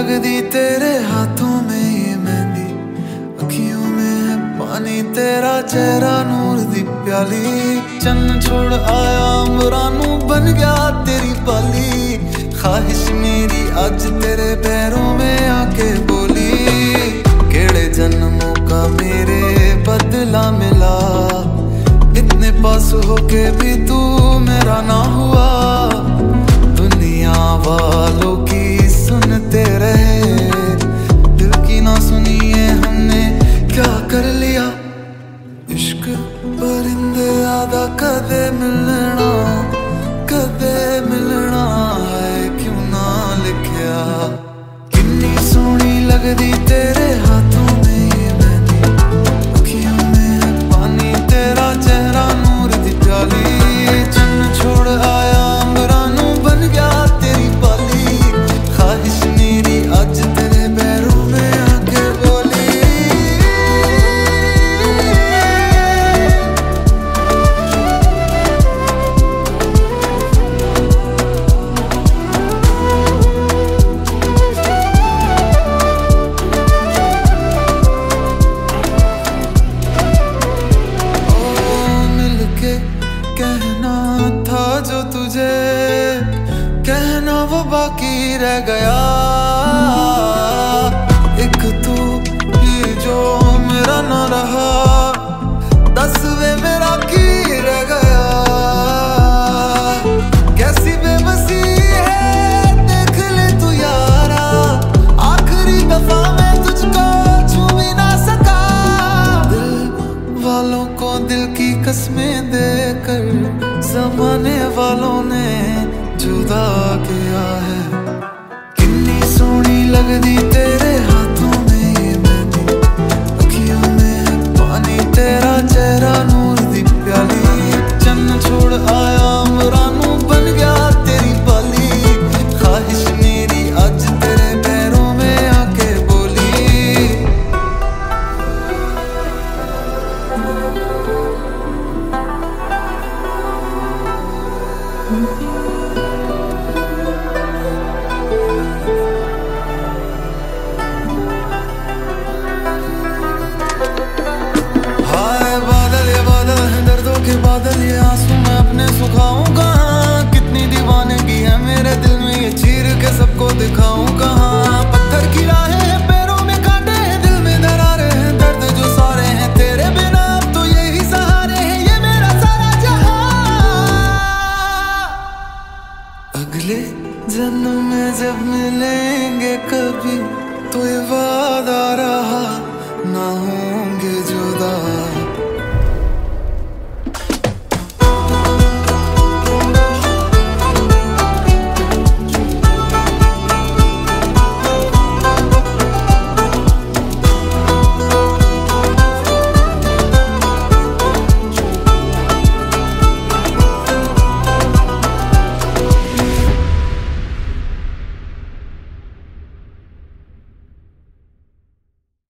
लग तेरे हाथों में ये मेहंदी अखियों में पानी, तेरा चेहरा नूर दी प्याली। चन्न छोड़ आया मुरानू बन गया तेरी पाली। ख्वाहिश मेरी, आज तेरे पैरों में आके बाकी रह गया। एक तू ही जो मेरा न रहा। मेरा की रह गया। कैसी बेबसी है, देख ले तू यारा। आखिरी दफ़ा मैं तुझको छू भी ना सका। दिल वालों को दिल की कस्में देकर, जमाने वालों ने जुदा है। किन्नी सोहनी लगदी तेरे हाथों में अखियों में पानी, तेरा चेहरा नूर दी प्याली। चन्न छोड़ आया बन गया तेरी मेरी तेरे पैरों में बोली। हाय बादल ये आँसू मैं अपने सुखाऊं कहाँ? कितनी दीवानगी है मेरे दिल में ये चीर के सबको दिखाऊँ कहाँ? पत्थर की राहें पैरों में कांटे हैं, दिल में दरारे हैं, दर्द जो सारे हैं तेरे बिना। अब तो यही सहारे हैं, ये मेरा सारा जहाँ। अगले जन्म में जब मिलेंगे कभी तो ये